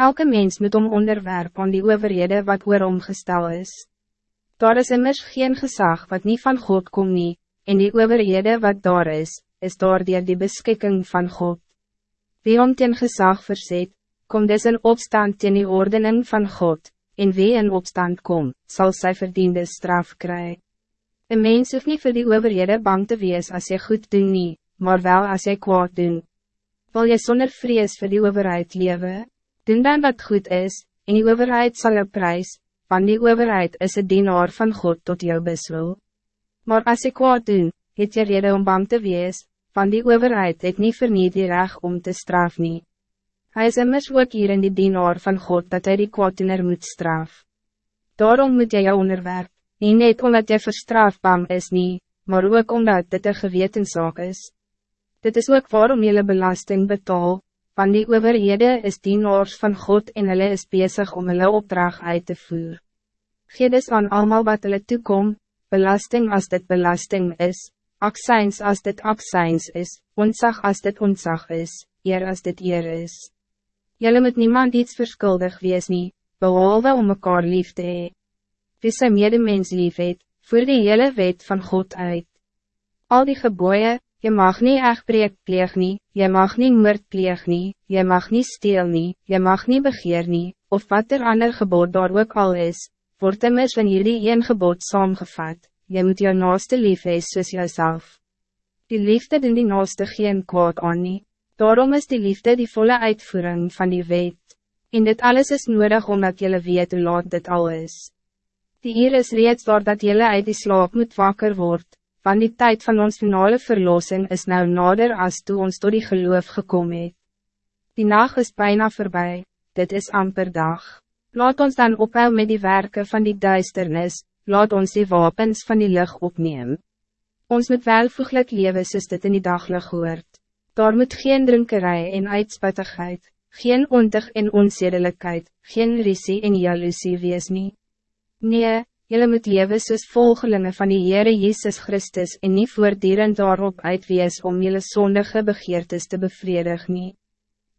Elke mens moet om onderwerp aan die overhede wat oor omgestel is. Daar is immers geen gezag wat niet van God komt nie, en die overhede wat daar is, is daar die, die beschikking van God. Wie om teen gezag verzet, kom dus in opstand teen die ordening van God, en wie in opstand kom, zal sy verdiende straf krijgen. Een mens hoeft niet voor die overhede bang te wees als je goed doen nie, maar wel als je kwaad doen. Wil je zonder vrees voor die overheid leven? Doen dan wat goed is, en die overheid zal je prijs, want die overheid is een dienaar van God tot jou beswil. Maar als ik kwaad doen, het je reden om bang te wees, van die overheid het niet verniet die recht om te straf nie. Hij is immers ook hier in die dienaar van God dat hij die kwaaddoener moet straf. Daarom moet jy jou onderwerp, nie net omdat jy verstrafbam is nie, maar ook omdat dit een gewetenszaak is. Dit is ook waarom jullie belasting betaal, van die overhede is dienaars van God en hulle is bezig om hulle opdracht uit te voer. Geed is aan allemaal wat hulle toekom, belasting als dit belasting is, aksijns als dit aksijns is, onzag als dit onzag is, eer als dit eer is. Jullie moet niemand iets verschuldig wees nie, behalve om mekaar lief te hee. Wie sy medemens lief het, voer die hele wet van God uit. Al die geboeien, je mag niet echtbreek pleeg nie, je mag niet moord pleeg nie, je mag niet steel nie, je mag niet begeer nie, of wat er ander gebod daar ook al is, word immers van jullie een gebod saamgevat, je moet jou naaste lief hees soos jouself. Die liefde doen die naaste geen kwaad aan nie, daarom is die liefde die volle uitvoering van die wet, en dit alles is nodig omdat jullie weet hoe laat dit al is. Die hier is reeds daar dat jullie uit die slaap moet wakker word, van die tijd van ons finale verlossing is nou nader als toe ons door die geloof gekomen het. Die nacht is bijna voorbij, dit is amper dag. Laat ons dan ophou met die werken van die duisternis, laat ons die wapens van die lucht opnemen. Ons moet welvoeglik leven soos dit in die daglig hoort. Daar moet geen drinkerij en uitspattigheid, geen ontig en onzedelijkheid, geen risie en jaloezie wees nie. Nee, Jylle moet leven soos volgelinge van die Heere Jezus Christus en niet voortdurend daarop uitwees om jylle zondige begeertes te bevredig nie.